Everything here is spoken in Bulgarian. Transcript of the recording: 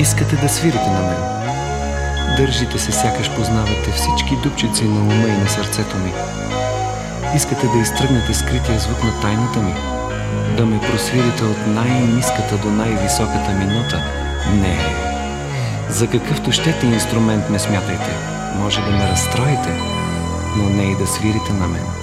Искате да свирите на мен. Държите се, сякаш познавате всички дупчици на ума и на сърцето ми. Искате да изтръгнете скрития звук на тайната ми. Да ме просвирите от най-низката до най-високата ми нота. Не. За какъвто щете инструмент ме смятайте. Може да ме разстроите, но не и да свирите на мен.